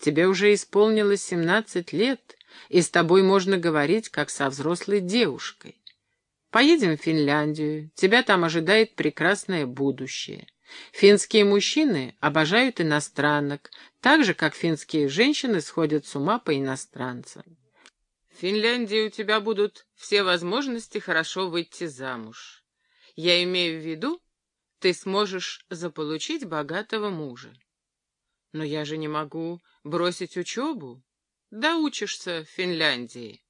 Тебе уже исполнилось семнадцать лет, и с тобой можно говорить, как со взрослой девушкой. Поедем в Финляндию, тебя там ожидает прекрасное будущее. Финские мужчины обожают иностранок, так же, как финские женщины сходят с ума по иностранцам. В Финляндии у тебя будут все возможности хорошо выйти замуж. Я имею в виду, ты сможешь заполучить богатого мужа. Но я же не могу бросить учебу. Да учишься в Финляндии.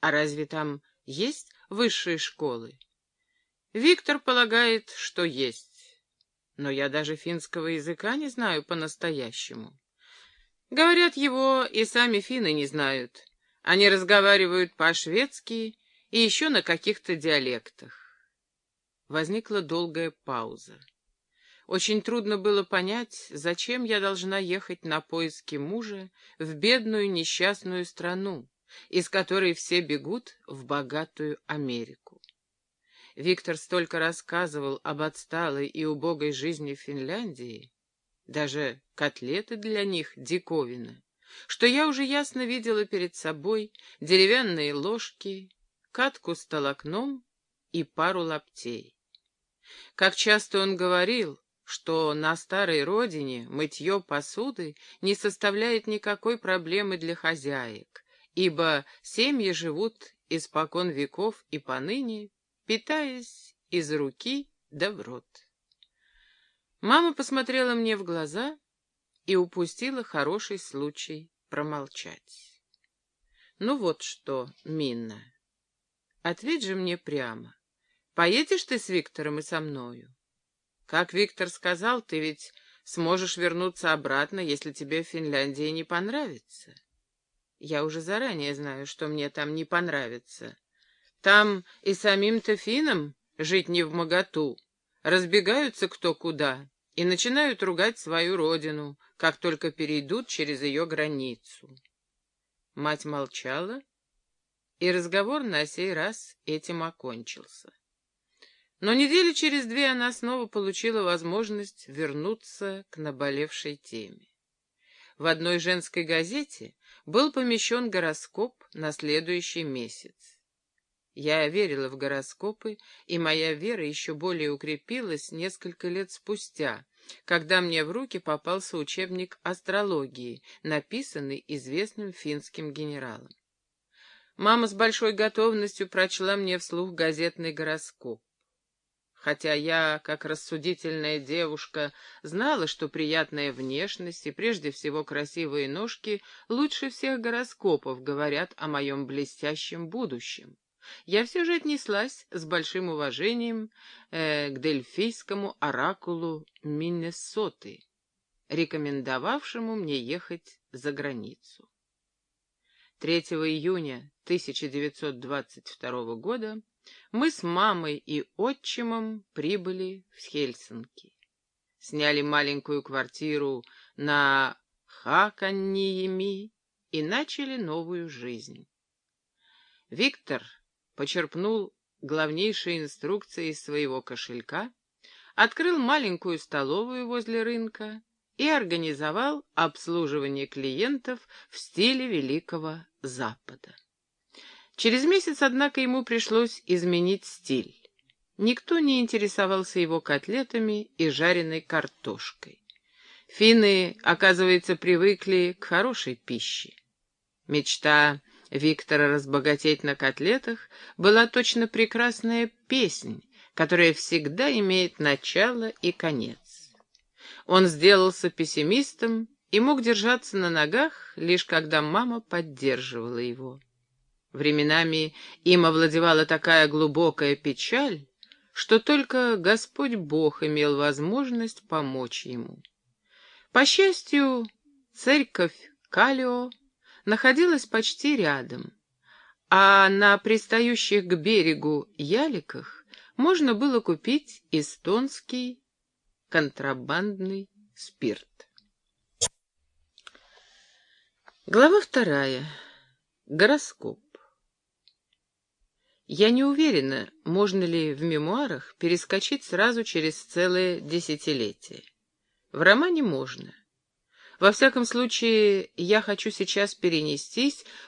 А разве там есть высшие школы? Виктор полагает, что есть. Но я даже финского языка не знаю по-настоящему. Говорят, его и сами финны не знают. Они разговаривают по-шведски и еще на каких-то диалектах. Возникла долгая пауза. Очень трудно было понять, зачем я должна ехать на поиски мужа в бедную несчастную страну, из которой все бегут в богатую Америку. Виктор столько рассказывал об отсталой и убогой жизни в Финляндии, даже котлеты для них диковина, что я уже ясно видела перед собой деревянные ложки, катку с толокном и пару лаптей. Как часто он говорил, что на старой родине мытье посуды не составляет никакой проблемы для хозяек, ибо семьи живут испокон веков и поныне, питаясь из руки да в рот. Мама посмотрела мне в глаза и упустила хороший случай промолчать. «Ну вот что, Минна, ответь же мне прямо. Поедешь ты с Виктором и со мною?» Как Виктор сказал, ты ведь сможешь вернуться обратно, если тебе в Финляндии не понравится. Я уже заранее знаю, что мне там не понравится. Там и самим-то финнам жить не в моготу. Разбегаются кто куда и начинают ругать свою родину, как только перейдут через ее границу. Мать молчала, и разговор на сей раз этим окончился. Но недели через две она снова получила возможность вернуться к наболевшей теме. В одной женской газете был помещен гороскоп на следующий месяц. Я верила в гороскопы, и моя вера еще более укрепилась несколько лет спустя, когда мне в руки попался учебник астрологии, написанный известным финским генералом. Мама с большой готовностью прочла мне вслух газетный гороскоп хотя я, как рассудительная девушка, знала, что приятная внешность и прежде всего красивые ножки лучше всех гороскопов говорят о моем блестящем будущем. Я все же отнеслась с большим уважением э, к дельфийскому оракулу Миннесоты, рекомендовавшему мне ехать за границу. 3 июня 1922 года мы с мамой и отчимом прибыли в Хельсинки. Сняли маленькую квартиру на Хаканьеми и начали новую жизнь. Виктор почерпнул главнейшие инструкции из своего кошелька, открыл маленькую столовую возле рынка и организовал обслуживание клиентов в стиле Великого Запада. Через месяц, однако, ему пришлось изменить стиль. Никто не интересовался его котлетами и жареной картошкой. Финны, оказывается, привыкли к хорошей пище. Мечта Виктора разбогатеть на котлетах была точно прекрасная песнь, которая всегда имеет начало и конец. Он сделался пессимистом и мог держаться на ногах, лишь когда мама поддерживала его. Временами им овладевала такая глубокая печаль, что только Господь Бог имел возможность помочь ему. По счастью, церковь Калио находилась почти рядом, а на пристающих к берегу яликах можно было купить эстонский контрабандный спирт. Глава вторая. Гороскоп. Я не уверена, можно ли в мемуарах перескочить сразу через целое десятилетие. В романе можно. Во всяком случае, я хочу сейчас перенестись